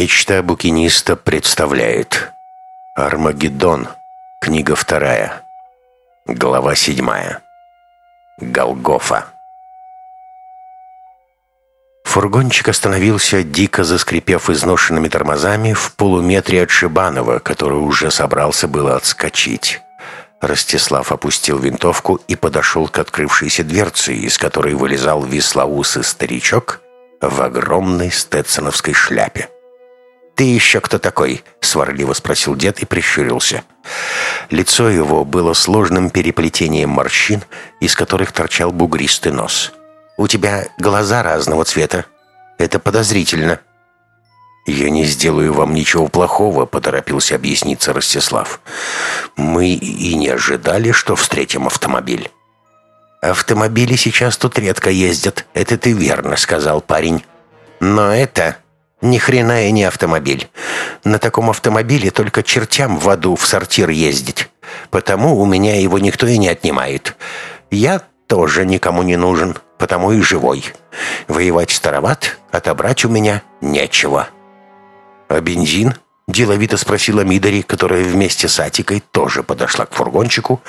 Мечта букиниста представляет Армагеддон. Книга вторая. Глава седьмая. Голгофа. Фургончик остановился, дико заскрипев изношенными тормозами, в полуметре от Шибанова, который уже собрался было отскочить. Ростислав опустил винтовку и подошел к открывшейся дверце, из которой вылезал веслоусый старичок в огромной стетсоновской шляпе. «Ты еще кто такой?» — сварливо спросил дед и прищурился. Лицо его было сложным переплетением морщин, из которых торчал бугристый нос. «У тебя глаза разного цвета. Это подозрительно». «Я не сделаю вам ничего плохого», — поторопился объясниться Ростислав. «Мы и не ожидали, что встретим автомобиль». «Автомобили сейчас тут редко ездят, это ты верно», — сказал парень. «Но это ни хрена и не автомобиль. На таком автомобиле только чертям в аду в сортир ездить. Потому у меня его никто и не отнимает. Я тоже никому не нужен, потому и живой. Воевать староват, отобрать у меня нечего. А бензин? Деловито спросила Мидори, которая вместе с Атикой тоже подошла к фургончику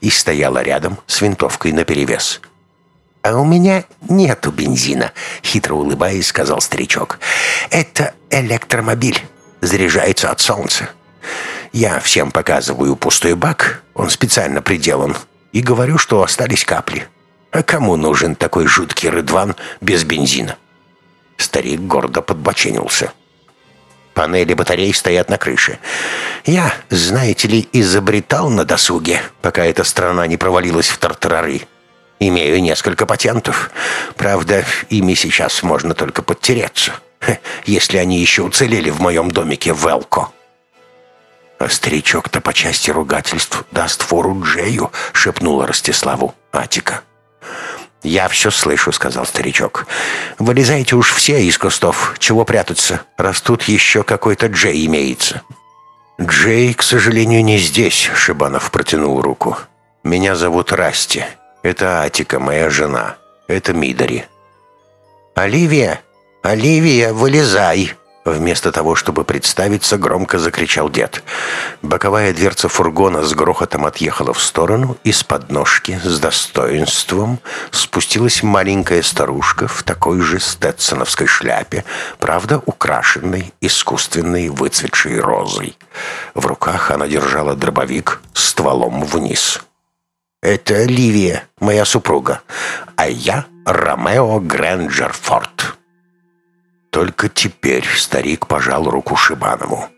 и стояла рядом с винтовкой наперевес. «А у меня нету бензина», — хитро улыбаясь, сказал старичок. «Это электромобиль. Заряжается от солнца. Я всем показываю пустой бак, он специально приделан, и говорю, что остались капли. А кому нужен такой жуткий рыдван без бензина?» Старик гордо подбоченился. Панели батарей стоят на крыше. Я, знаете ли, изобретал на досуге, пока эта страна не провалилась в тартарары. Имею несколько патентов. Правда, ими сейчас можно только подтереться. Если они еще уцелели в моем домике в Элко. А старичок-то по части ругательств даст фору Джею, шепнула Ростиславу Атика. «Я все слышу», — сказал старичок. «Вылезайте уж все из кустов. Чего прятаться? Раз тут еще какой-то Джей имеется». «Джей, к сожалению, не здесь», — Шибанов протянул руку. «Меня зовут Расти. Это Атика, моя жена. Это Мидори. «Оливия! Оливия, вылезай!» Вместо того, чтобы представиться, громко закричал дед. Боковая дверца фургона с грохотом отъехала в сторону, и с подножки с достоинством спустилась маленькая старушка в такой же стетсоновской шляпе, правда, украшенной искусственной выцветшей розой. В руках она держала дробовик стволом вниз. Это Ливия, моя супруга, а я Ромео Грэнджерфорд». Только теперь старик пожал руку Шибанову.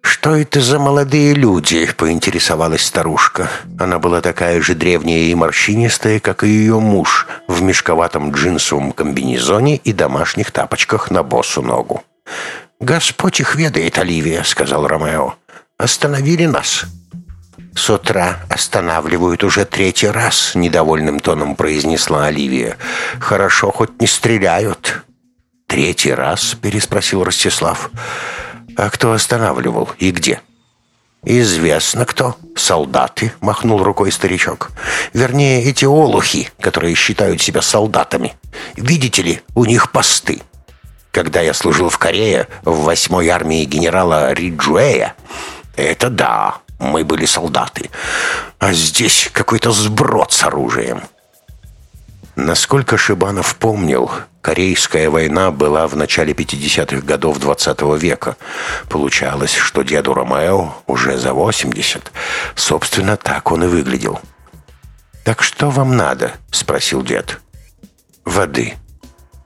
«Что это за молодые люди?» — поинтересовалась старушка. Она была такая же древняя и морщинистая, как и ее муж, в мешковатом джинсовом комбинезоне и домашних тапочках на босу ногу. «Господь их ведает, Оливия», — сказал Ромео. «Остановили нас». «С утра останавливают уже третий раз», — недовольным тоном произнесла Оливия. «Хорошо, хоть не стреляют». «Третий раз?» — переспросил Ростислав. «А кто останавливал и где?» «Известно кто. Солдаты», — махнул рукой старичок. «Вернее, эти олухи, которые считают себя солдатами. Видите ли, у них посты. Когда я служил в Корее, в восьмой армии генерала Риджуэя, это да, мы были солдаты. А здесь какой-то сброд с оружием. Насколько Шибанов помнил, Корейская война была в начале 50-х годов 20 -го века. Получалось, что деду Ромео уже за 80. Собственно, так он и выглядел. «Так что вам надо?» — спросил дед. «Воды».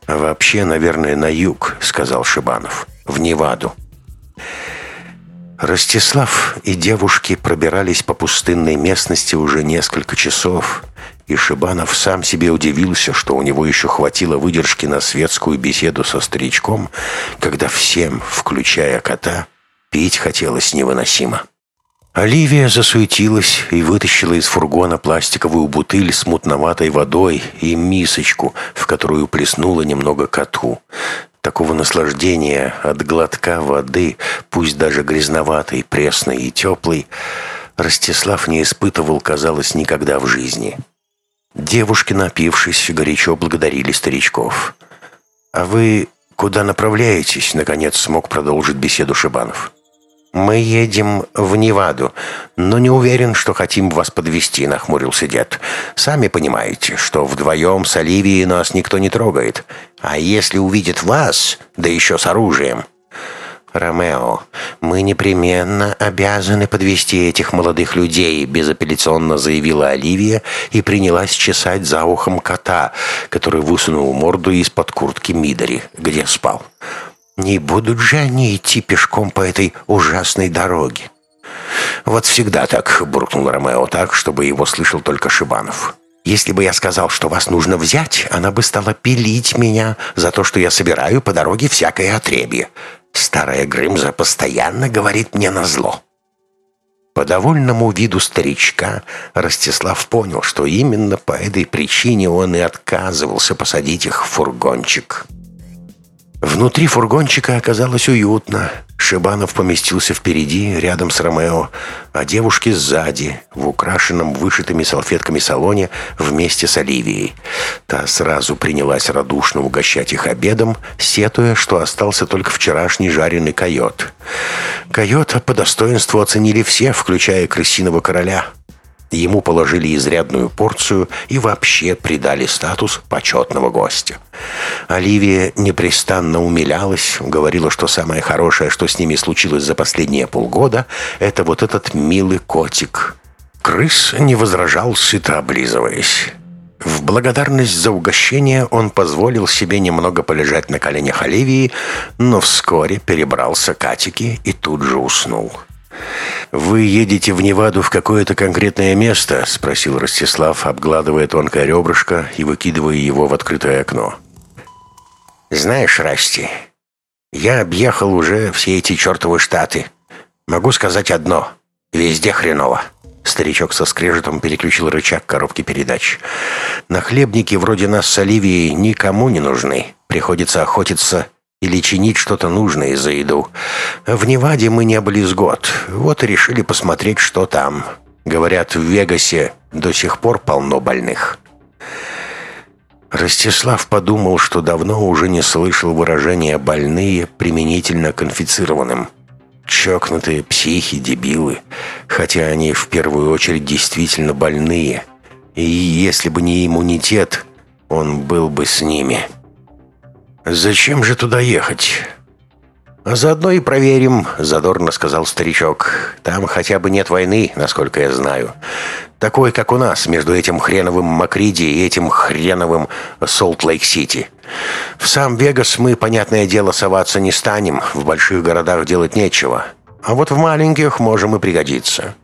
«Вообще, наверное, на юг», — сказал Шибанов. «В Неваду». Ростислав и девушки пробирались по пустынной местности уже несколько часов, и Шибанов сам себе удивился, что у него еще хватило выдержки на светскую беседу со старичком, когда всем, включая кота, пить хотелось невыносимо. Оливия засуетилась и вытащила из фургона пластиковую бутыль с мутноватой водой и мисочку, в которую плеснула немного коту. Такого наслаждения от глотка воды, пусть даже грязноватой, пресной и теплой, Ростислав не испытывал, казалось, никогда в жизни. Девушки, напившись, горячо благодарили старичков. «А вы «Куда направляетесь?» — наконец смог продолжить беседу Шибанов. «Мы едем в Неваду, но не уверен, что хотим вас подвести, нахмурился дед. «Сами понимаете, что вдвоем с Оливией нас никто не трогает. А если увидит вас, да еще с оружием, «Ромео, мы непременно обязаны подвести этих молодых людей», безапелляционно заявила Оливия и принялась чесать за ухом кота, который высунул морду из-под куртки Мидори, где спал. «Не будут же они идти пешком по этой ужасной дороге?» «Вот всегда так», — буркнул Ромео так, чтобы его слышал только Шибанов. «Если бы я сказал, что вас нужно взять, она бы стала пилить меня за то, что я собираю по дороге всякое отребье. Старая Грымза постоянно говорит мне на зло. По довольному виду старичка Ростислав понял, что именно по этой причине он и отказывался посадить их в фургончик. Внутри фургончика оказалось уютно. Шибанов поместился впереди, рядом с Ромео, а девушки сзади, в украшенном вышитыми салфетками салоне вместе с Оливией. Та сразу принялась радушно угощать их обедом, сетуя, что остался только вчерашний жареный койот. Койота по достоинству оценили все, включая крысиного короля – Ему положили изрядную порцию и вообще придали статус почетного гостя. Оливия непрестанно умилялась, говорила, что самое хорошее, что с ними случилось за последние полгода, это вот этот милый котик. Крыс не возражал, сыто облизываясь. В благодарность за угощение он позволил себе немного полежать на коленях Оливии, но вскоре перебрался к Атике и тут же уснул. «Вы едете в Неваду в какое-то конкретное место?» — спросил Ростислав, обгладывая тонкое ребрышко и выкидывая его в открытое окно. «Знаешь, Расти, я объехал уже все эти чертовы штаты. Могу сказать одно. Везде хреново». Старичок со скрежетом переключил рычаг коробки передач. «Нахлебники вроде нас с Оливией никому не нужны. Приходится охотиться или чинить что-то нужное за еду. В Неваде мы не были с год. Вот и решили посмотреть, что там. Говорят, в Вегасе до сих пор полно больных. Ростислав подумал, что давно уже не слышал выражения «больные» применительно к инфицированным. Чокнутые психи, дебилы. Хотя они в первую очередь действительно больные. И если бы не иммунитет, он был бы с ними. «Зачем же туда ехать?» «А заодно и проверим», — задорно сказал старичок. «Там хотя бы нет войны, насколько я знаю. Такой, как у нас, между этим хреновым Макриди и этим хреновым Солт-Лейк-Сити. В сам Вегас мы, понятное дело, соваться не станем. В больших городах делать нечего. А вот в маленьких можем и пригодиться».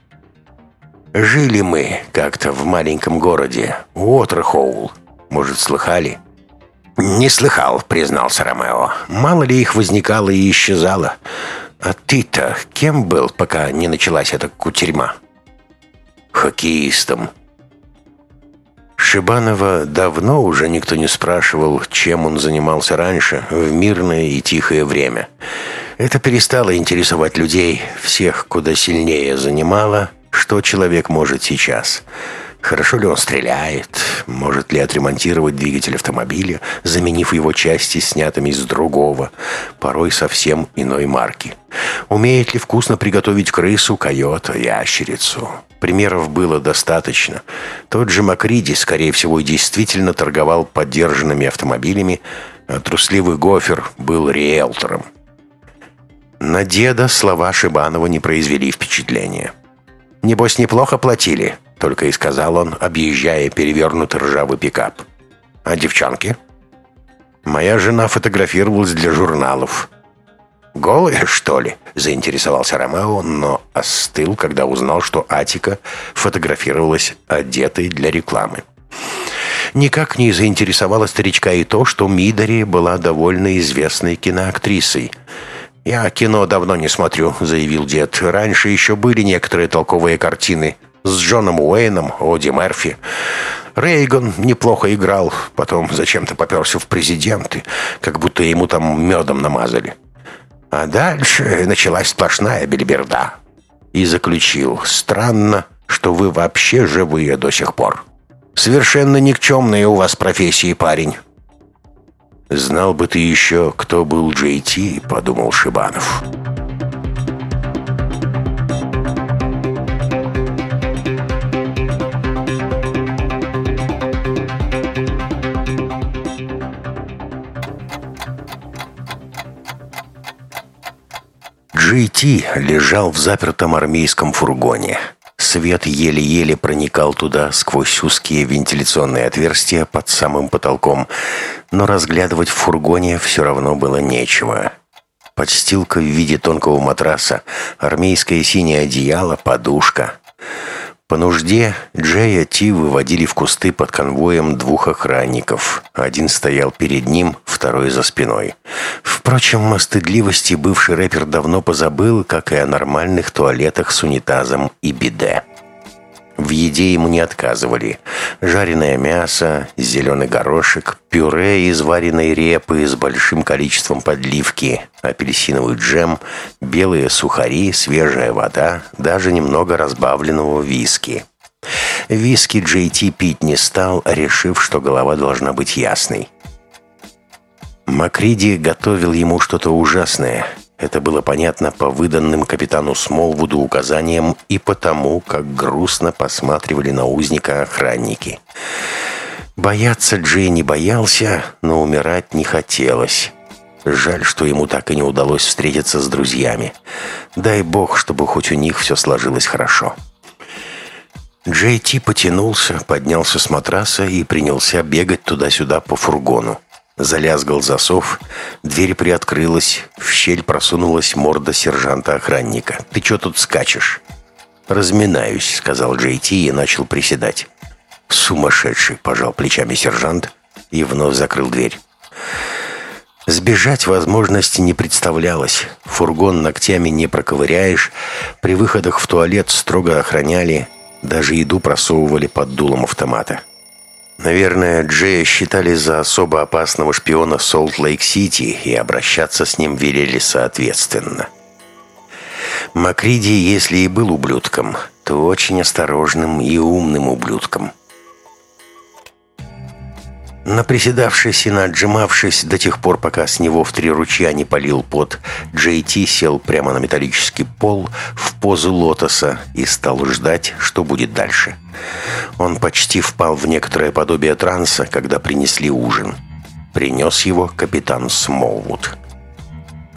Жили мы как-то в маленьком городе, Уотерхоул. Может, слыхали?» «Не слыхал», — признался Ромео. «Мало ли их возникало и исчезало. А ты-то кем был, пока не началась эта кутерьма?» «Хоккеистом». Шибанова давно уже никто не спрашивал, чем он занимался раньше, в мирное и тихое время. Это перестало интересовать людей, всех куда сильнее занимало, что человек может сейчас – Хорошо ли он стреляет? Может ли отремонтировать двигатель автомобиля, заменив его части, снятыми из другого, порой совсем иной марки? Умеет ли вкусно приготовить крысу, койота, ящерицу? Примеров было достаточно. Тот же Макриди, скорее всего, действительно торговал поддержанными автомобилями, а трусливый гофер был риэлтором. На деда слова Шибанова не произвели впечатления. «Небось, неплохо платили?» Только и сказал он, объезжая перевернутый ржавый пикап. «А девчонки?» «Моя жена фотографировалась для журналов». «Голая, что ли?» – заинтересовался Ромео, но остыл, когда узнал, что Атика фотографировалась одетой для рекламы. Никак не заинтересовало старичка и то, что Мидори была довольно известной киноактрисой. «Я кино давно не смотрю», — заявил дед. «Раньше еще были некоторые толковые картины с Джоном Уэйном, Оди Мерфи. Рейган неплохо играл, потом зачем-то поперся в президенты, как будто ему там медом намазали. А дальше началась сплошная бельберда. И заключил, странно, что вы вообще живые до сих пор. Совершенно никчемные у вас профессии, парень. «Знал бы ты еще, кто был Джей Ти», — подумал Шибанов. Джей Ти лежал в запертом армейском фургоне. Свет еле-еле проникал туда сквозь узкие вентиляционные отверстия под самым потолком, но разглядывать в фургоне все равно было нечего. Подстилка в виде тонкого матраса, армейское синее одеяло, подушка. По нужде Джея Ти выводили в кусты под конвоем двух охранников. Один стоял перед ним, второй за спиной. Впрочем, о стыдливости бывший рэпер давно позабыл, как и о нормальных туалетах с унитазом и биде. В еде ему не отказывали. Жареное мясо, зеленый горошек, пюре из вареной репы с большим количеством подливки, апельсиновый джем, белые сухари, свежая вода, даже немного разбавленного виски. Виски Джей пить не стал, решив, что голова должна быть ясной. Макриди готовил ему что-то ужасное – это было понятно по выданным капитану Смолвуду указаниям и потому, как грустно посматривали на узника охранники. Бояться Джей не боялся, но умирать не хотелось. Жаль, что ему так и не удалось встретиться с друзьями. Дай бог, чтобы хоть у них все сложилось хорошо. Джей Ти потянулся, поднялся с матраса и принялся бегать туда-сюда по фургону. Залязгал засов, дверь приоткрылась, в щель просунулась морда сержанта-охранника. «Ты что тут скачешь?» «Разминаюсь», — сказал Джей Ти и начал приседать. «Сумасшедший!» — пожал плечами сержант и вновь закрыл дверь. Сбежать возможности не представлялось. Фургон ногтями не проковыряешь. При выходах в туалет строго охраняли. Даже еду просовывали под дулом автомата. Наверное, Джея считали за особо опасного шпиона Солт-Лейк-Сити и обращаться с ним велели соответственно. Макриди, если и был ублюдком, то очень осторожным и умным ублюдком. Наприседавшись и наджимавшись до тех пор, пока с него в три ручья не полил пот, Джей Ти сел прямо на металлический пол в позу лотоса и стал ждать, что будет дальше. Он почти впал в некоторое подобие транса, когда принесли ужин. Принес его капитан Смолвуд.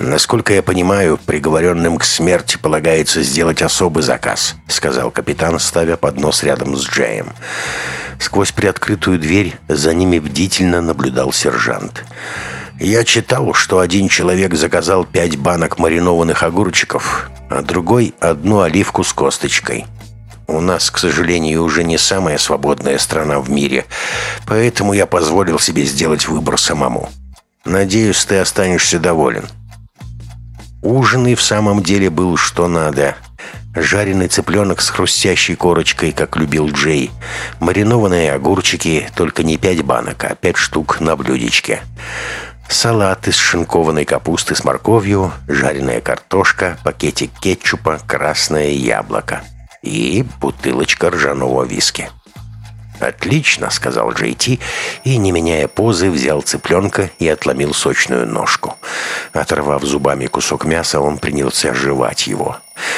«Насколько я понимаю, приговоренным к смерти полагается сделать особый заказ», сказал капитан, ставя поднос рядом с Джеем. Сквозь приоткрытую дверь за ними бдительно наблюдал сержант. «Я читал, что один человек заказал пять банок маринованных огурчиков, а другой — одну оливку с косточкой». У нас, к сожалению, уже не самая свободная страна в мире, поэтому я позволил себе сделать выбор самому. Надеюсь, ты останешься доволен. Ужин и в самом деле был что надо. Жареный цыпленок с хрустящей корочкой, как любил Джей. Маринованные огурчики, только не пять банок, а пять штук на блюдечке. Салат из шинкованной капусты с морковью, жареная картошка, пакетик кетчупа, красное яблоко и бутылочка ржаного виски. «Отлично», — сказал Джей Ти, и, не меняя позы, взял цыпленка и отломил сочную ножку. Оторвав зубами кусок мяса, он принялся жевать его.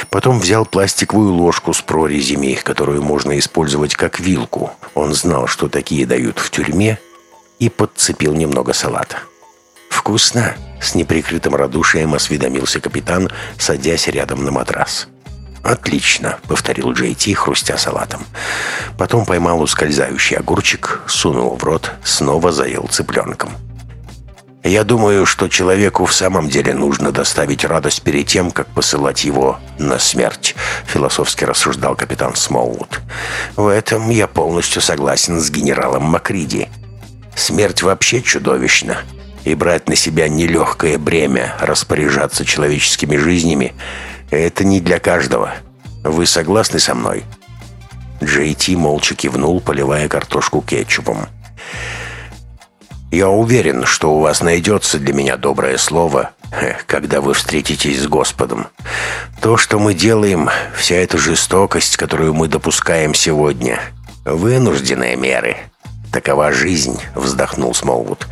Потом взял пластиковую ложку с прорезями, которую можно использовать как вилку. Он знал, что такие дают в тюрьме, и подцепил немного салата. «Вкусно!» — с неприкрытым радушием осведомился капитан, садясь рядом на матрас. «Отлично», — повторил Джей Ти, хрустя салатом. Потом поймал ускользающий огурчик, сунул в рот, снова заел цыпленком. «Я думаю, что человеку в самом деле нужно доставить радость перед тем, как посылать его на смерть», — философски рассуждал капитан Смолвуд. «В этом я полностью согласен с генералом Макриди. Смерть вообще чудовищна, и брать на себя нелегкое бремя распоряжаться человеческими жизнями — это не для каждого. Вы согласны со мной?» Джей Ти молча кивнул, поливая картошку кетчупом. «Я уверен, что у вас найдется для меня доброе слово, когда вы встретитесь с Господом. То, что мы делаем, вся эта жестокость, которую мы допускаем сегодня, вынужденные меры. «Такова жизнь», — вздохнул Смолвуд.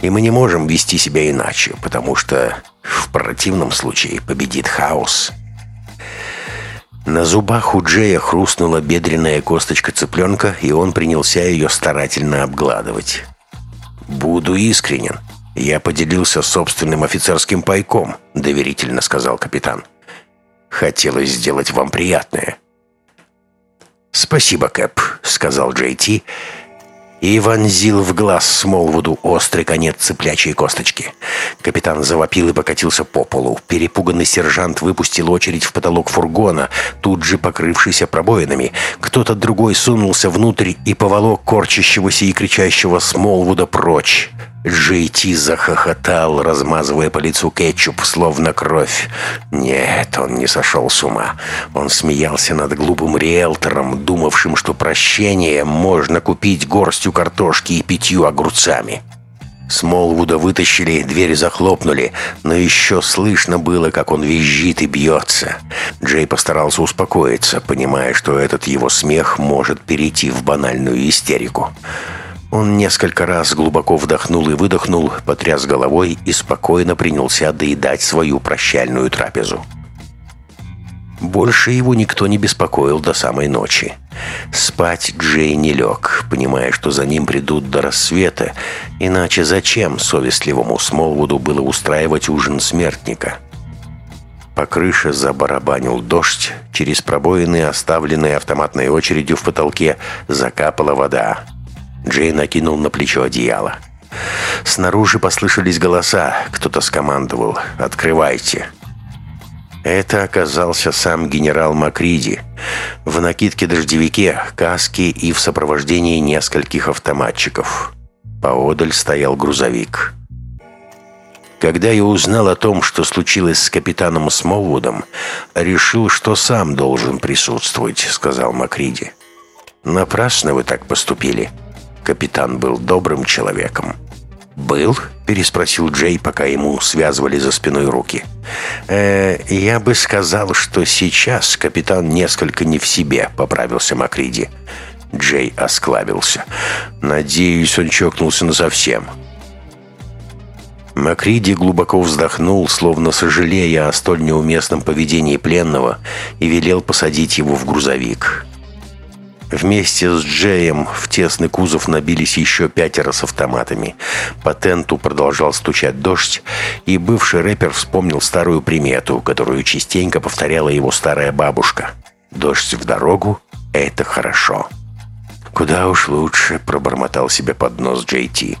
«И мы не можем вести себя иначе, потому что в противном случае победит хаос». На зубах у Джея хрустнула бедренная косточка цыпленка, и он принялся ее старательно обгладывать. «Буду искренен. Я поделился собственным офицерским пайком», — доверительно сказал капитан. «Хотелось сделать вам приятное». «Спасибо, Кэп», — сказал Джей Ти, — и вонзил в глаз Смолвуду острый конец цыплячьей косточки. Капитан завопил и покатился по полу. Перепуганный сержант выпустил очередь в потолок фургона, тут же покрывшийся пробоинами. Кто-то другой сунулся внутрь и поволок корчащегося и кричащего Смолвуда прочь. Джейти захохотал, размазывая по лицу кетчуп, словно кровь. Нет, он не сошел с ума. Он смеялся над глупым риэлтором, думавшим, что прощение можно купить горстью картошки и пятью огурцами. Смолвуда вытащили, двери захлопнули, но еще слышно было, как он визжит и бьется. Джей постарался успокоиться, понимая, что этот его смех может перейти в банальную истерику. Он несколько раз глубоко вдохнул и выдохнул, потряс головой и спокойно принялся доедать свою прощальную трапезу. Больше его никто не беспокоил до самой ночи. Спать Джей не лег, понимая, что за ним придут до рассвета, иначе зачем совестливому Смолвуду было устраивать ужин смертника? По крыше забарабанил дождь, через пробоины, оставленные автоматной очередью в потолке, закапала вода. Джей накинул на плечо одеяло. Снаружи послышались голоса. Кто-то скомандовал «Открывайте». Это оказался сам генерал Макриди. В накидке-дождевике, каске и в сопровождении нескольких автоматчиков. Поодаль стоял грузовик. Когда я узнал о том, что случилось с капитаном Смолвудом, решил, что сам должен присутствовать, сказал Макриди. Напрасно вы так поступили. Капитан был добрым человеком. «Был?» – переспросил Джей, пока ему связывали за спиной руки. «Э, «Я бы сказал, что сейчас капитан несколько не в себе», – поправился Макриди. Джей осклабился. «Надеюсь, он чокнулся насовсем». Макриди глубоко вздохнул, словно сожалея о столь неуместном поведении пленного, и велел посадить его в грузовик. Вместе с Джеем в тесный кузов набились еще пятеро с автоматами. По тенту продолжал стучать дождь, и бывший рэпер вспомнил старую примету, которую частенько повторяла его старая бабушка. «Дождь в дорогу — это хорошо». «Куда уж лучше», — пробормотал себе под нос Джей Ти.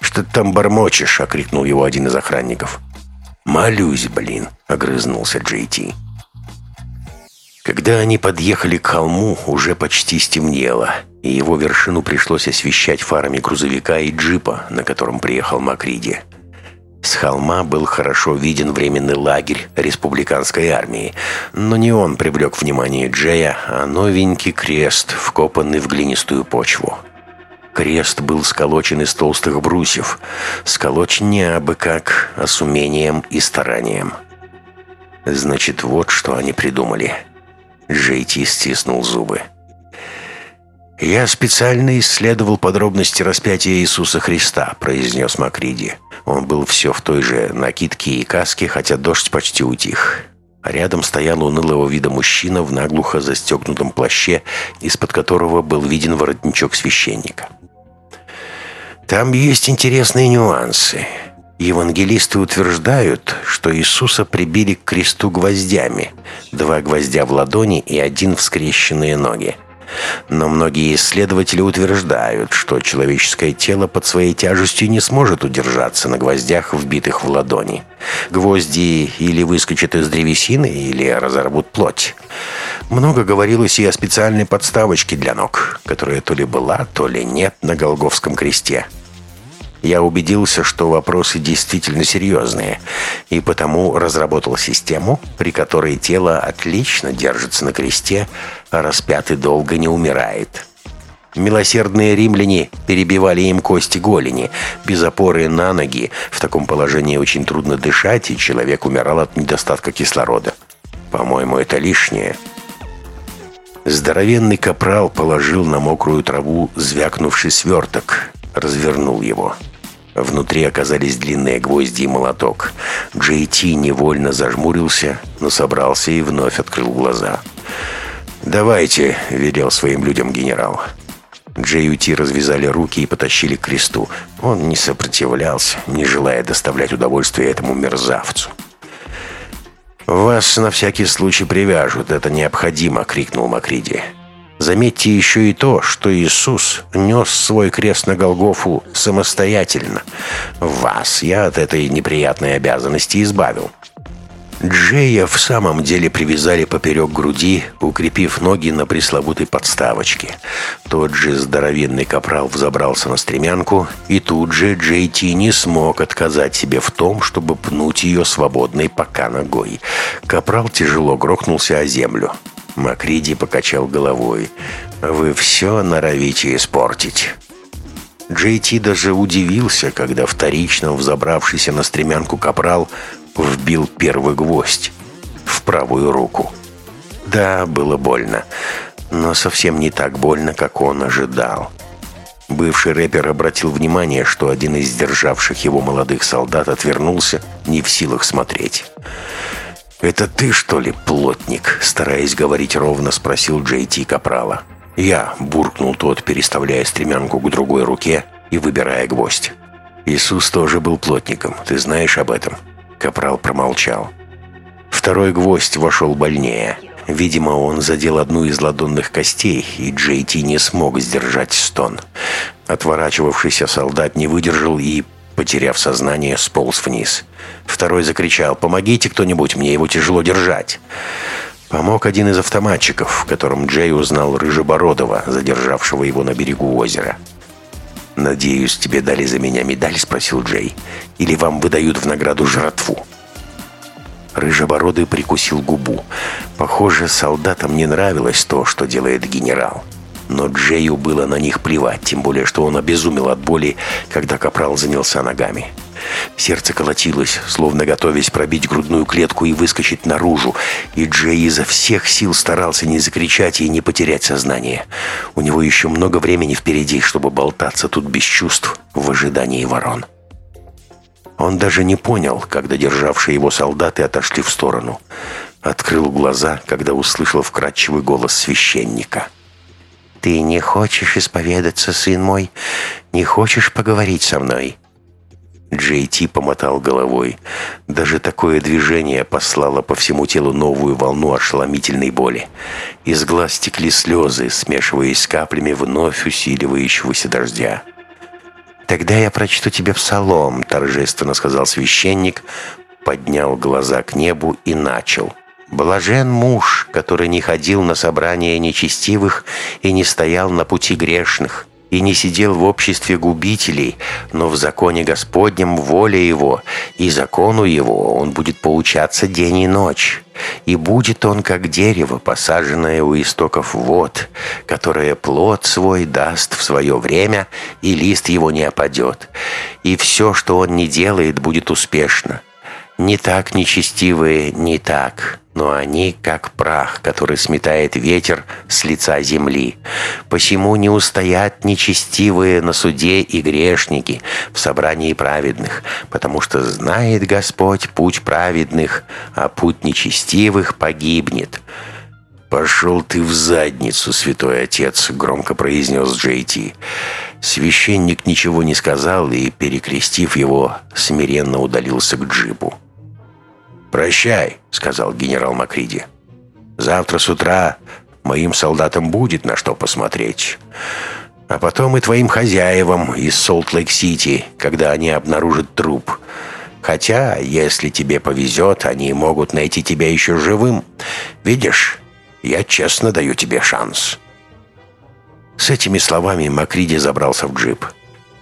«Что ты там бормочешь?» — окрикнул его один из охранников. «Молюсь, блин», — огрызнулся Джей Ти. Когда они подъехали к холму, уже почти стемнело, и его вершину пришлось освещать фарами грузовика и джипа, на котором приехал Макриди. С холма был хорошо виден временный лагерь республиканской армии, но не он привлек внимание Джея, а новенький крест, вкопанный в глинистую почву. Крест был сколочен из толстых брусьев, сколочен не абы как, а с умением и старанием. Значит, вот что они придумали – Джейти стиснул зубы. «Я специально исследовал подробности распятия Иисуса Христа», — произнес Макриди. Он был все в той же накидке и каске, хотя дождь почти утих. рядом стоял унылого вида мужчина в наглухо застегнутом плаще, из-под которого был виден воротничок священника. «Там есть интересные нюансы. Евангелисты утверждают, что Иисуса прибили к кресту гвоздями. Два гвоздя в ладони и один в скрещенные ноги. Но многие исследователи утверждают, что человеческое тело под своей тяжестью не сможет удержаться на гвоздях, вбитых в ладони. Гвозди или выскочат из древесины, или разорвут плоть. Много говорилось и о специальной подставочке для ног, которая то ли была, то ли нет на Голговском кресте я убедился, что вопросы действительно серьезные, и потому разработал систему, при которой тело отлично держится на кресте, а распятый долго не умирает. Милосердные римляне перебивали им кости голени. Без опоры на ноги в таком положении очень трудно дышать, и человек умирал от недостатка кислорода. По-моему, это лишнее. Здоровенный капрал положил на мокрую траву звякнувший сверток, развернул его. Внутри оказались длинные гвозди и молоток. Джей Ти невольно зажмурился, но собрался и вновь открыл глаза. «Давайте», — велел своим людям генерал. Джей Ти развязали руки и потащили к кресту. Он не сопротивлялся, не желая доставлять удовольствие этому мерзавцу. «Вас на всякий случай привяжут, это необходимо», — крикнул Макриди. Заметьте еще и то, что Иисус нес свой крест на Голгофу самостоятельно. Вас я от этой неприятной обязанности избавил. Джея в самом деле привязали поперек груди, укрепив ноги на пресловутой подставочке. Тот же здоровенный капрал взобрался на стремянку, и тут же Джей Ти не смог отказать себе в том, чтобы пнуть ее свободной пока ногой. Капрал тяжело грохнулся о землю. Макриди покачал головой. «Вы все норовите испортить». Джей Ти даже удивился, когда вторично взобравшийся на стремянку капрал вбил первый гвоздь в правую руку. Да, было больно, но совсем не так больно, как он ожидал. Бывший рэпер обратил внимание, что один из державших его молодых солдат отвернулся, не в силах смотреть. «Это ты, что ли, плотник?» Стараясь говорить ровно, спросил Джей Ти Капрала. «Я», — буркнул тот, переставляя стремянку к другой руке и выбирая гвоздь. «Иисус тоже был плотником, ты знаешь об этом?» Капрал промолчал. Второй гвоздь вошел больнее. Видимо, он задел одну из ладонных костей, и Джей Ти не смог сдержать стон. Отворачивавшийся солдат не выдержал и Потеряв сознание, сполз вниз. Второй закричал «Помогите кто-нибудь, мне его тяжело держать!» Помог один из автоматчиков, в котором Джей узнал Рыжебородова, задержавшего его на берегу озера. «Надеюсь, тебе дали за меня медаль?» – спросил Джей. «Или вам выдают в награду жратву?» Рыжебородый прикусил губу. Похоже, солдатам не нравилось то, что делает генерал. Но Джею было на них плевать, тем более, что он обезумел от боли, когда Капрал занялся ногами. Сердце колотилось, словно готовясь пробить грудную клетку и выскочить наружу, и Джей изо всех сил старался не закричать и не потерять сознание. У него еще много времени впереди, чтобы болтаться тут без чувств в ожидании ворон. Он даже не понял, когда державшие его солдаты отошли в сторону. Открыл глаза, когда услышал вкрадчивый голос священника — ты не хочешь исповедаться, сын мой? Не хочешь поговорить со мной?» Джей Ти помотал головой. Даже такое движение послало по всему телу новую волну ошеломительной боли. Из глаз текли слезы, смешиваясь с каплями вновь усиливающегося дождя. «Тогда я прочту тебе псалом», — торжественно сказал священник, поднял глаза к небу и начал — Блажен муж, который не ходил на собрания нечестивых и не стоял на пути грешных, и не сидел в обществе губителей, но в законе Господнем воле его, и закону его он будет поучаться день и ночь. И будет он, как дерево, посаженное у истоков вод, которое плод свой даст в свое время, и лист его не опадет. И все, что он не делает, будет успешно. Не так нечестивые, не так, но они как прах, который сметает ветер с лица земли. Посему не устоят нечестивые на суде и грешники в собрании праведных, потому что знает Господь путь праведных, а путь нечестивых погибнет». «Пошел ты в задницу, святой отец», — громко произнес Джей Ти. Священник ничего не сказал и, перекрестив его, смиренно удалился к джипу. «Прощай», — сказал генерал Макриди. «Завтра с утра моим солдатам будет на что посмотреть. А потом и твоим хозяевам из Солт-Лейк-Сити, когда они обнаружат труп. Хотя, если тебе повезет, они могут найти тебя еще живым. Видишь, я честно даю тебе шанс». С этими словами Макриди забрался в джип.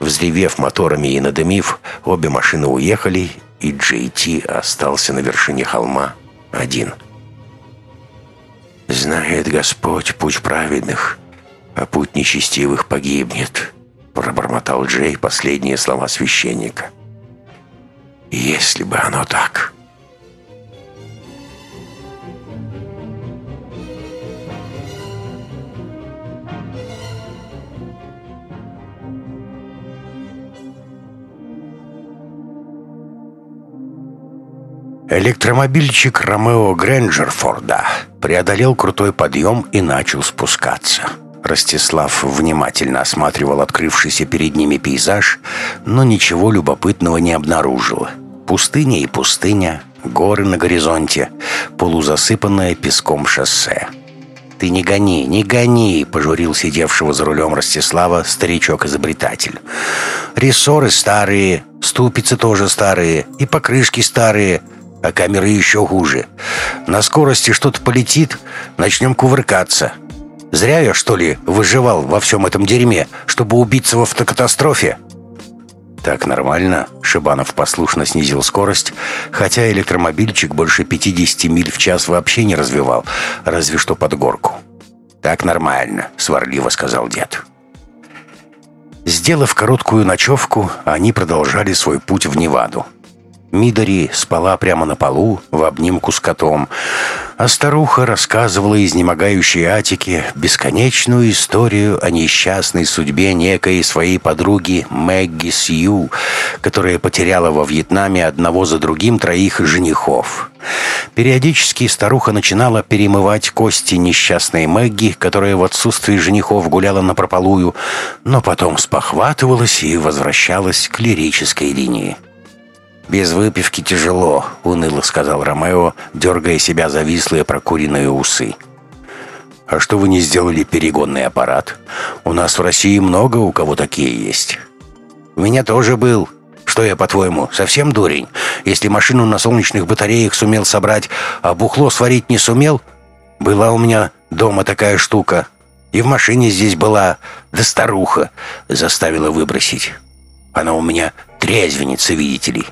Взревев моторами и надымив, обе машины уехали, и Джей Ти остался на вершине холма один. «Знает Господь путь праведных, а путь нечестивых погибнет», пробормотал Джей последние слова священника. «Если бы оно так...» Электромобильчик Ромео Грэнджерфорда преодолел крутой подъем и начал спускаться. Ростислав внимательно осматривал открывшийся перед ними пейзаж, но ничего любопытного не обнаружил. Пустыня и пустыня, горы на горизонте, полузасыпанное песком шоссе. «Ты не гони, не гони!» — пожурил сидевшего за рулем Ростислава старичок-изобретатель. «Рессоры старые, ступицы тоже старые, и покрышки старые, а камеры еще хуже. На скорости что-то полетит, начнем кувыркаться. Зря я, что ли, выживал во всем этом дерьме, чтобы убиться в автокатастрофе?» «Так нормально?» Шибанов послушно снизил скорость, хотя электромобильчик больше 50 миль в час вообще не развивал, разве что под горку. «Так нормально», — сварливо сказал дед. Сделав короткую ночевку, они продолжали свой путь в Неваду. Мидори спала прямо на полу, в обнимку с котом, а старуха рассказывала изнемогающей Атике бесконечную историю о несчастной судьбе некой своей подруги Мэгги Сью, которая потеряла во Вьетнаме одного за другим троих женихов. Периодически старуха начинала перемывать кости несчастной Мэгги, которая в отсутствии женихов гуляла на прополую, но потом спохватывалась и возвращалась к лирической линии. «Без выпивки тяжело», — уныло сказал Ромео, дергая себя за вислые прокуренные усы. «А что вы не сделали перегонный аппарат? У нас в России много у кого такие есть». «У меня тоже был. Что я, по-твоему, совсем дурень? Если машину на солнечных батареях сумел собрать, а бухло сварить не сумел? Была у меня дома такая штука. И в машине здесь была, да старуха заставила выбросить». Она у меня трезвенница, видите ли.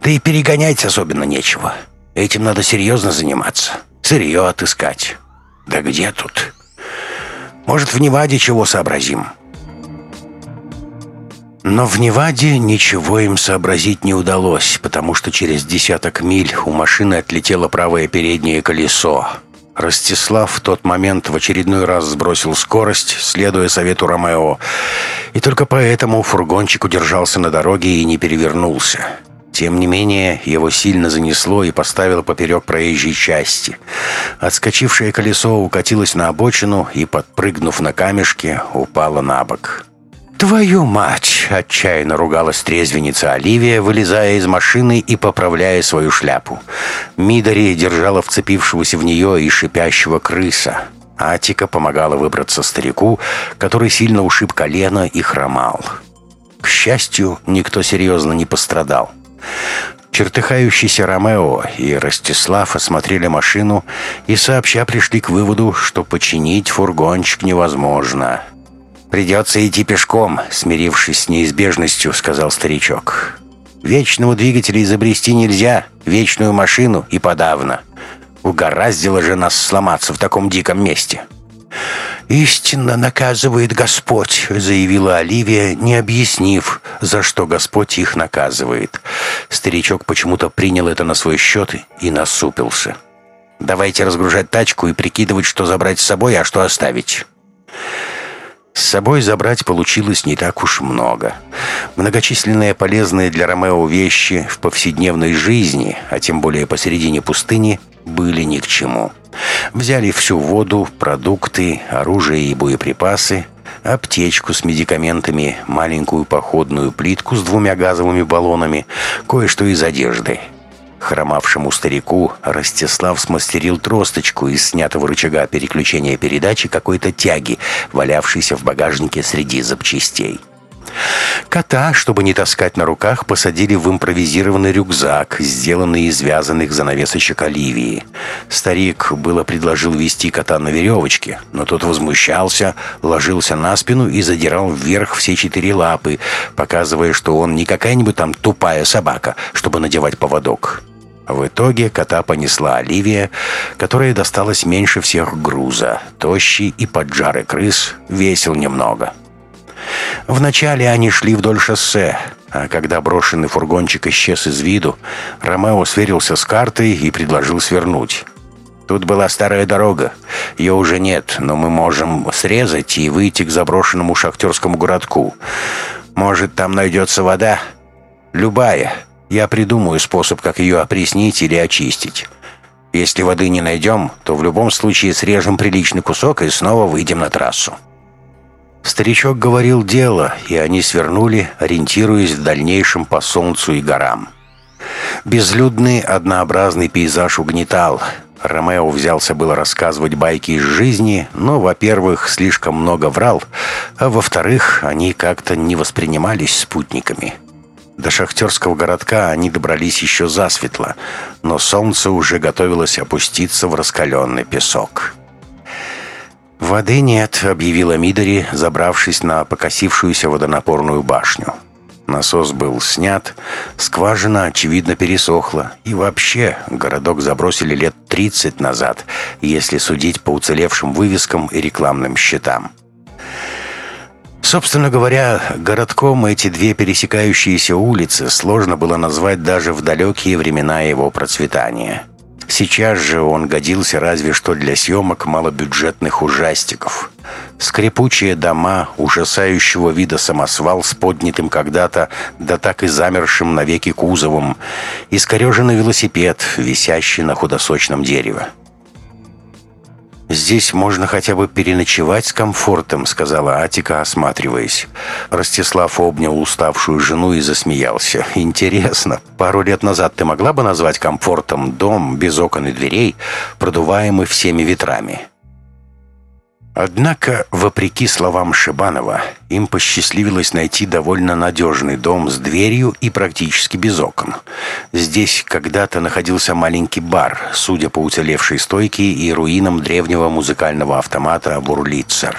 Да и перегонять особенно нечего. Этим надо серьезно заниматься. Сырье отыскать. Да где тут? Может, в Неваде чего сообразим?» Но в Неваде ничего им сообразить не удалось, потому что через десяток миль у машины отлетело правое переднее колесо. Ростислав в тот момент в очередной раз сбросил скорость, следуя совету Ромео, и только поэтому фургончик удержался на дороге и не перевернулся. Тем не менее, его сильно занесло и поставило поперек проезжей части. Отскочившее колесо укатилось на обочину и, подпрыгнув на камешке, упало на бок. «Твою мать!» — отчаянно ругалась трезвенница Оливия, вылезая из машины и поправляя свою шляпу. Мидори держала вцепившегося в нее и шипящего крыса. Атика помогала выбраться старику, который сильно ушиб колено и хромал. К счастью, никто серьезно не пострадал. Чертыхающийся Ромео и Ростислав осмотрели машину и сообща пришли к выводу, что починить фургончик невозможно — «Придется идти пешком», — смирившись с неизбежностью, сказал старичок. «Вечного двигателя изобрести нельзя, вечную машину и подавно. Угораздило же нас сломаться в таком диком месте». «Истинно наказывает Господь», — заявила Оливия, не объяснив, за что Господь их наказывает. Старичок почему-то принял это на свой счет и насупился. «Давайте разгружать тачку и прикидывать, что забрать с собой, а что оставить». С собой забрать получилось не так уж много. Многочисленные полезные для Ромео вещи в повседневной жизни, а тем более посередине пустыни, были ни к чему. Взяли всю воду, продукты, оружие и боеприпасы, аптечку с медикаментами, маленькую походную плитку с двумя газовыми баллонами, кое-что из одежды – Хромавшему старику Ростислав смастерил тросточку из снятого рычага переключения передачи какой-то тяги, валявшейся в багажнике среди запчастей. Кота, чтобы не таскать на руках, посадили в импровизированный рюкзак, сделанный из вязаных занавесочек Оливии. Старик было предложил вести кота на веревочке, но тот возмущался, ложился на спину и задирал вверх все четыре лапы, показывая, что он не какая-нибудь там тупая собака, чтобы надевать поводок. В итоге кота понесла Оливия, которая досталась меньше всех груза. Тощий и поджарый крыс весил немного. Вначале они шли вдоль шоссе, а когда брошенный фургончик исчез из виду, Ромео сверился с картой и предложил свернуть. Тут была старая дорога. Ее уже нет, но мы можем срезать и выйти к заброшенному шахтерскому городку. Может, там найдется вода? Любая. Я придумаю способ, как ее опреснить или очистить. Если воды не найдем, то в любом случае срежем приличный кусок и снова выйдем на трассу». Старичок говорил дело, и они свернули, ориентируясь в дальнейшем по солнцу и горам. Безлюдный, однообразный пейзаж угнетал. Ромео взялся было рассказывать байки из жизни, но, во-первых, слишком много врал, а во-вторых, они как-то не воспринимались спутниками. До шахтерского городка они добрались еще засветло, но солнце уже готовилось опуститься в раскаленный песок. «Воды нет», — объявила Мидори, забравшись на покосившуюся водонапорную башню. Насос был снят, скважина, очевидно, пересохла. И вообще, городок забросили лет 30 назад, если судить по уцелевшим вывескам и рекламным щитам. Собственно говоря, городком эти две пересекающиеся улицы сложно было назвать даже в далекие времена его процветания. Сейчас же он годился разве что для съемок малобюджетных ужастиков. Скрипучие дома, ужасающего вида самосвал с поднятым когда-то, да так и замершим навеки кузовом, искореженный велосипед, висящий на худосочном дереве. «Здесь можно хотя бы переночевать с комфортом», — сказала Атика, осматриваясь. Ростислав обнял уставшую жену и засмеялся. «Интересно, пару лет назад ты могла бы назвать комфортом дом без окон и дверей, продуваемый всеми ветрами?» Однако, вопреки словам Шибанова, им посчастливилось найти довольно надежный дом с дверью и практически без окон. Здесь когда-то находился маленький бар, судя по уцелевшей стойке и руинам древнего музыкального автомата «Бурлицер».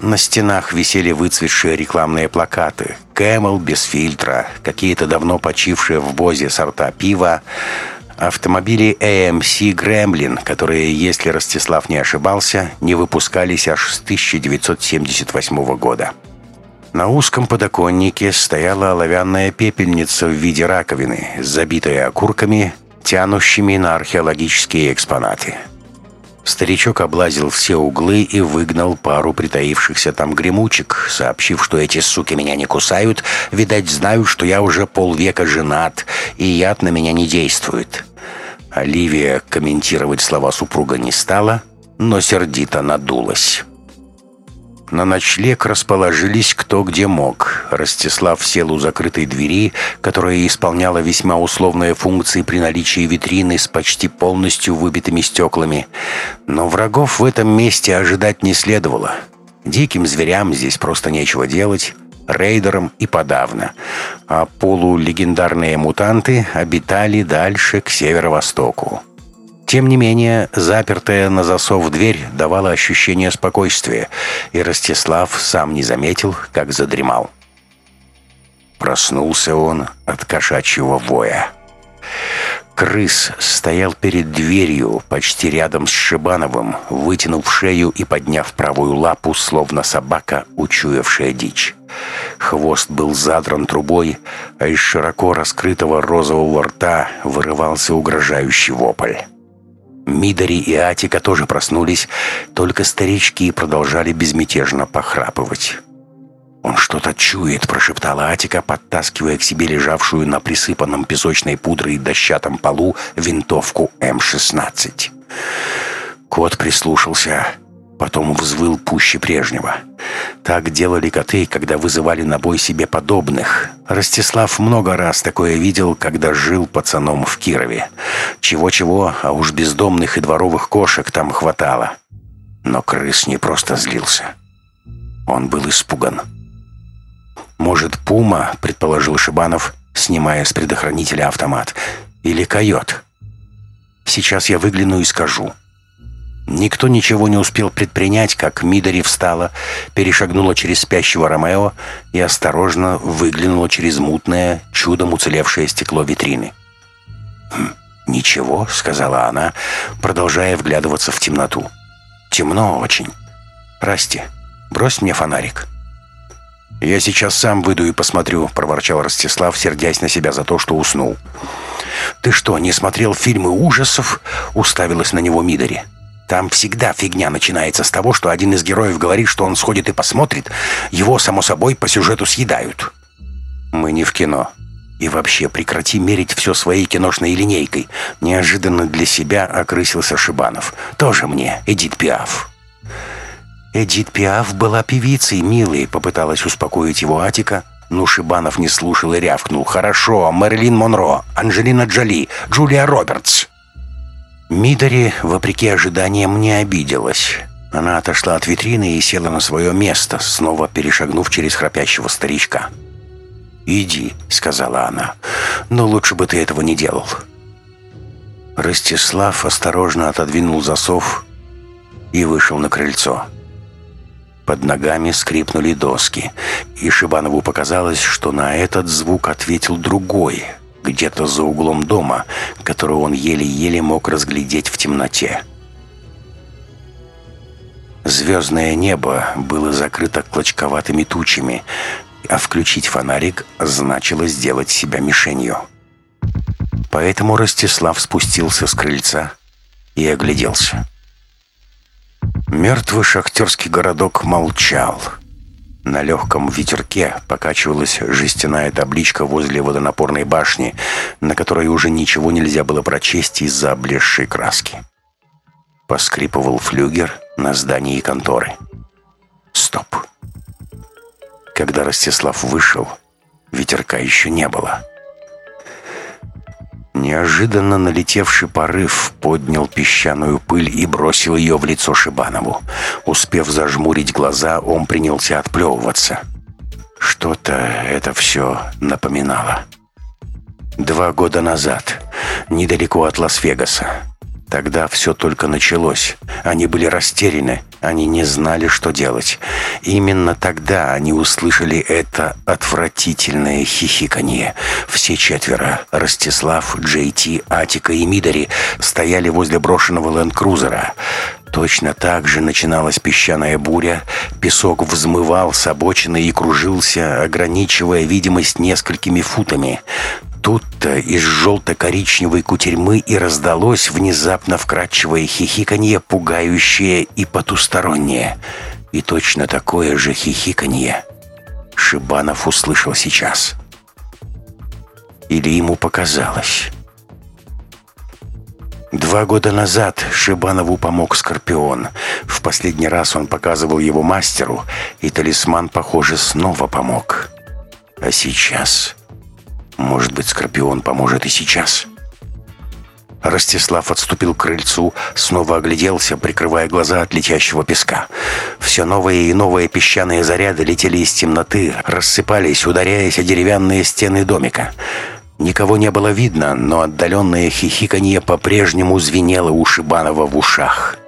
На стенах висели выцветшие рекламные плакаты. «Camel без фильтра», какие-то давно почившие в бозе сорта пива, Автомобили AMC Gremlin, которые, если Ростислав не ошибался, не выпускались аж с 1978 года. На узком подоконнике стояла оловянная пепельница в виде раковины, забитая окурками, тянущими на археологические экспонаты. Старичок облазил все углы и выгнал пару притаившихся там гремучек, сообщив, что эти суки меня не кусают, видать, знают, что я уже полвека женат, и яд на меня не действует. Оливия комментировать слова супруга не стала, но сердито надулась. На ночлег расположились кто где мог. Ростислав сел у закрытой двери, которая исполняла весьма условные функции при наличии витрины с почти полностью выбитыми стеклами. Но врагов в этом месте ожидать не следовало. Диким зверям здесь просто нечего делать, рейдерам и подавно. А полулегендарные мутанты обитали дальше, к северо-востоку. Тем не менее, запертая на засов дверь давала ощущение спокойствия, и Ростислав сам не заметил, как задремал. Проснулся он от кошачьего воя. Крыс стоял перед дверью, почти рядом с Шибановым, вытянув шею и подняв правую лапу, словно собака, учуявшая дичь. Хвост был задран трубой, а из широко раскрытого розового рта вырывался угрожающий вопль. Мидори и Атика тоже проснулись, только старички продолжали безмятежно похрапывать. «Он что-то чует», — прошептала Атика, подтаскивая к себе лежавшую на присыпанном песочной пудрой дощатом полу винтовку М-16. Кот прислушался, потом взвыл пуще прежнего. Так делали коты, когда вызывали на бой себе подобных. Ростислав много раз такое видел, когда жил пацаном в Кирове. Чего-чего, а уж бездомных и дворовых кошек там хватало. Но крыс не просто злился. Он был испуган. «Может, пума?» — предположил Шибанов, снимая с предохранителя автомат. «Или койот?» «Сейчас я выгляну и скажу». Никто ничего не успел предпринять, как Мидори встала, перешагнула через спящего Ромео и осторожно выглянула через мутное, чудом уцелевшее стекло витрины. «Хм, «Ничего», — сказала она, продолжая вглядываться в темноту. «Темно очень. Расти, брось мне фонарик». «Я сейчас сам выйду и посмотрю», — проворчал Ростислав, сердясь на себя за то, что уснул. «Ты что, не смотрел фильмы ужасов?» — уставилась на него Мидори. «Там всегда фигня начинается с того, что один из героев говорит, что он сходит и посмотрит. Его, само собой, по сюжету съедают». «Мы не в кино. И вообще, прекрати мерить все своей киношной линейкой. Неожиданно для себя окрысился Шибанов. Тоже мне, Эдит Пиаф. Эдит Пиаф была певицей, милой, попыталась успокоить его Атика, но Шибанов не слушал и рявкнул. «Хорошо, Мэрилин Монро, Анджелина Джоли, Джулия Робертс». Мидори, вопреки ожиданиям, не обиделась. Она отошла от витрины и села на свое место, снова перешагнув через храпящего старичка. «Иди», — сказала она, — «но лучше бы ты этого не делал». Ростислав осторожно отодвинул засов и вышел на крыльцо. Под ногами скрипнули доски, и Шибанову показалось, что на этот звук ответил другой, где-то за углом дома, который он еле-еле мог разглядеть в темноте. Звездное небо было закрыто клочковатыми тучами, а включить фонарик значило сделать себя мишенью. Поэтому Ростислав спустился с крыльца и огляделся. Мертвый шахтерский городок молчал. На легком ветерке покачивалась жестяная табличка возле водонапорной башни, на которой уже ничего нельзя было прочесть из-за облезшей краски. Поскрипывал флюгер на здании конторы. Стоп. Когда Ростислав вышел, ветерка еще не было. Неожиданно налетевший порыв поднял песчаную пыль и бросил ее в лицо Шибанову. Успев зажмурить глаза, он принялся отплевываться. Что-то это все напоминало. Два года назад, недалеко от Лас-Вегаса, Тогда все только началось. Они были растеряны, они не знали, что делать. Именно тогда они услышали это отвратительное хихиканье. Все четверо, Ростислав, Джей Ти, Атика и Мидори, стояли возле брошенного ленд-крузера. Точно так же начиналась песчаная буря, песок взмывал с обочины и кружился, ограничивая видимость несколькими футами. Тут-то из желто-коричневой кутерьмы и раздалось внезапно вкрадчивое хихиканье, пугающее и потустороннее. И точно такое же хихиканье Шибанов услышал сейчас. Или ему показалось. Два года назад Шибанову помог Скорпион. В последний раз он показывал его мастеру, и талисман, похоже, снова помог. А сейчас... Может быть, Скорпион поможет и сейчас. Ростислав отступил к крыльцу, снова огляделся, прикрывая глаза от летящего песка. Все новые и новые песчаные заряды летели из темноты, рассыпались, ударяясь о деревянные стены домика. Никого не было видно, но отдаленное хихиканье по-прежнему звенело у Шибанова в ушах.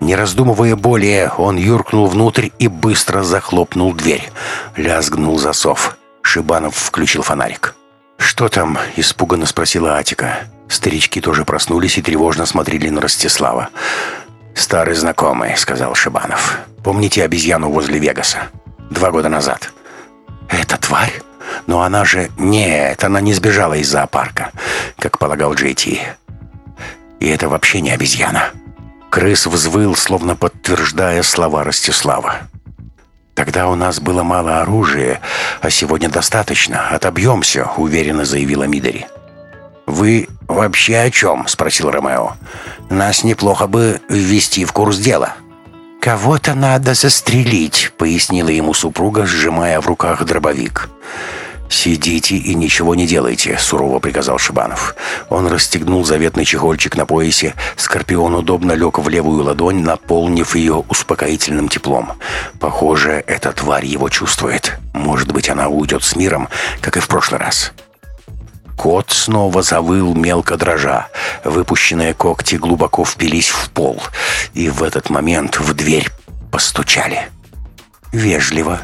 Не раздумывая более, он юркнул внутрь и быстро захлопнул дверь. Лязгнул засов. Шибанов включил фонарик. «Что там?» – испуганно спросила Атика. Старички тоже проснулись и тревожно смотрели на Ростислава. «Старый знакомый», – сказал Шибанов. «Помните обезьяну возле Вегаса? Два года назад». «Это тварь? Но она же...» «Нет, она не сбежала из зоопарка, как полагал Джей Ти. И это вообще не обезьяна». Крыс взвыл, словно подтверждая слова Ростислава. «Тогда у нас было мало оружия, а сегодня достаточно. Отобьемся», — уверенно заявила Мидори. «Вы вообще о чем?» — спросил Ромео. «Нас неплохо бы ввести в курс дела». «Кого-то надо застрелить», — пояснила ему супруга, сжимая в руках дробовик. «Кого-то «Сидите и ничего не делайте», — сурово приказал Шибанов. Он расстегнул заветный чехольчик на поясе. Скорпион удобно лег в левую ладонь, наполнив ее успокоительным теплом. Похоже, эта тварь его чувствует. Может быть, она уйдет с миром, как и в прошлый раз. Кот снова завыл мелко дрожа. Выпущенные когти глубоко впились в пол. И в этот момент в дверь постучали. Вежливо,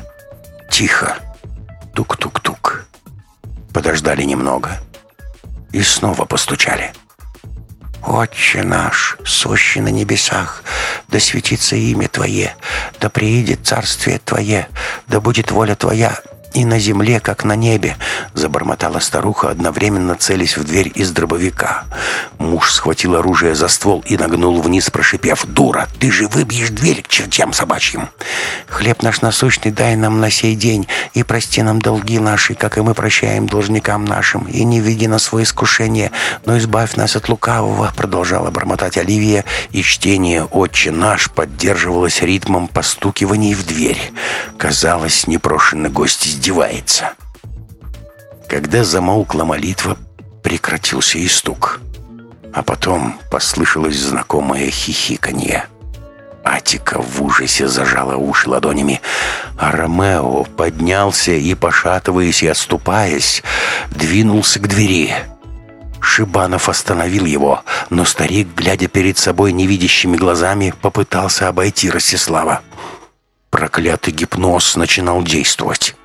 тихо. Тук-тук-тук. Подождали немного и снова постучали. «Отче наш, сущий на небесах, да светится имя Твое, да приидет царствие Твое, да будет воля Твоя и на земле, как на небе», — забормотала старуха, одновременно целясь в дверь из дробовика. Муж схватил оружие за ствол и нагнул вниз, прошипев «Дура, ты же выбьешь дверь к чертям собачьим!» «Хлеб наш насущный дай нам на сей день, и прости нам долги наши, как и мы прощаем должникам нашим, и не веди на свое искушение, но избавь нас от лукавого», — продолжала бормотать Оливия, и чтение «Отче наш» поддерживалось ритмом постукиваний в дверь. Казалось, непрошенный гость издевается. Когда замолкла молитва, прекратился и стук. А потом послышалось знакомое хихиканье. Атика в ужасе зажала уши ладонями, а Ромео поднялся и, пошатываясь и отступаясь, двинулся к двери. Шибанов остановил его, но старик, глядя перед собой невидящими глазами, попытался обойти Ростислава. Проклятый гипноз начинал действовать.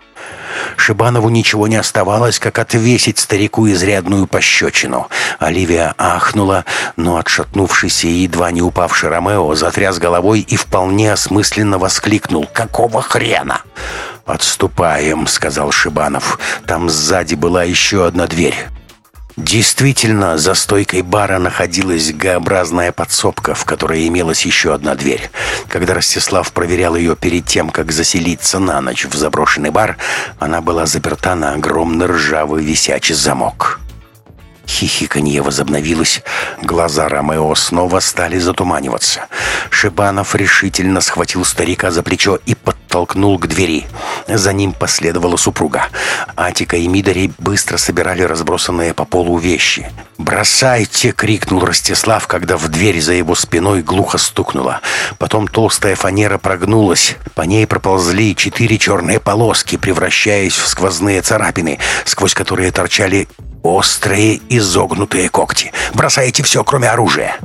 Шибанову ничего не оставалось, как отвесить старику изрядную пощечину. Оливия ахнула, но отшатнувшийся и едва не упавший Ромео затряс головой и вполне осмысленно воскликнул «Какого хрена?» «Отступаем», — сказал Шибанов. «Там сзади была еще одна дверь». Действительно, за стойкой бара находилась Г-образная подсобка, в которой имелась еще одна дверь. Когда Ростислав проверял ее перед тем, как заселиться на ночь в заброшенный бар, она была заперта на огромный ржавый висячий замок. Хихиканье возобновилось, глаза Ромео снова стали затуманиваться. Шибанов решительно схватил старика за плечо и подтолкнул к двери. За ним последовала супруга. Атика и Мидори быстро собирали разбросанные по полу вещи. «Бросайте!» — крикнул Ростислав, когда в дверь за его спиной глухо стукнуло. Потом толстая фанера прогнулась. По ней проползли четыре черные полоски, превращаясь в сквозные царапины, сквозь которые торчали Острые изогнутые когти. Бросаете все, кроме оружия.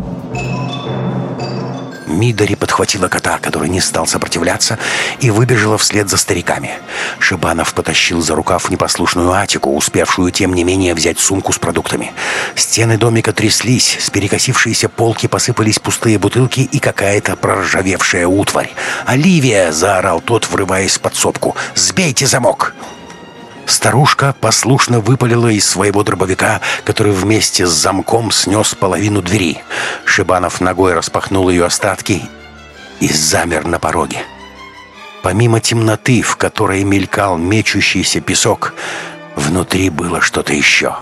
Мидори подхватила кота, который не стал сопротивляться, и выбежала вслед за стариками. Шибанов потащил за рукав непослушную Атику, успевшую, тем не менее, взять сумку с продуктами. Стены домика тряслись, с перекосившиеся полки посыпались пустые бутылки и какая-то проржавевшая утварь. «Оливия!» — заорал тот, врываясь в подсобку. «Сбейте замок!» Старушка послушно выпалила из своего дробовика, который вместе с замком снес половину двери. Шибанов ногой распахнул ее остатки и замер на пороге. Помимо темноты, в которой мелькал мечущийся песок, внутри было что-то еще.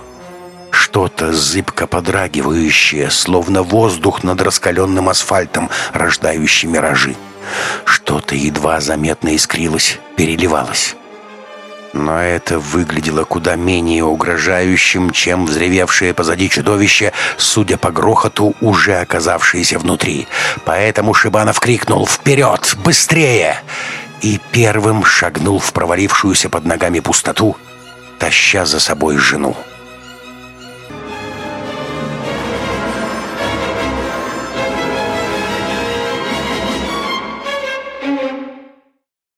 Что-то зыбко подрагивающее, словно воздух над раскаленным асфальтом, рождающий миражи. Что-то едва заметно искрилось, переливалось. Но это выглядело куда менее угрожающим, чем взревевшее позади чудовище, судя по грохоту, уже оказавшееся внутри. Поэтому Шибанов крикнул «Вперед! Быстрее!» и первым шагнул в провалившуюся под ногами пустоту, таща за собой жену.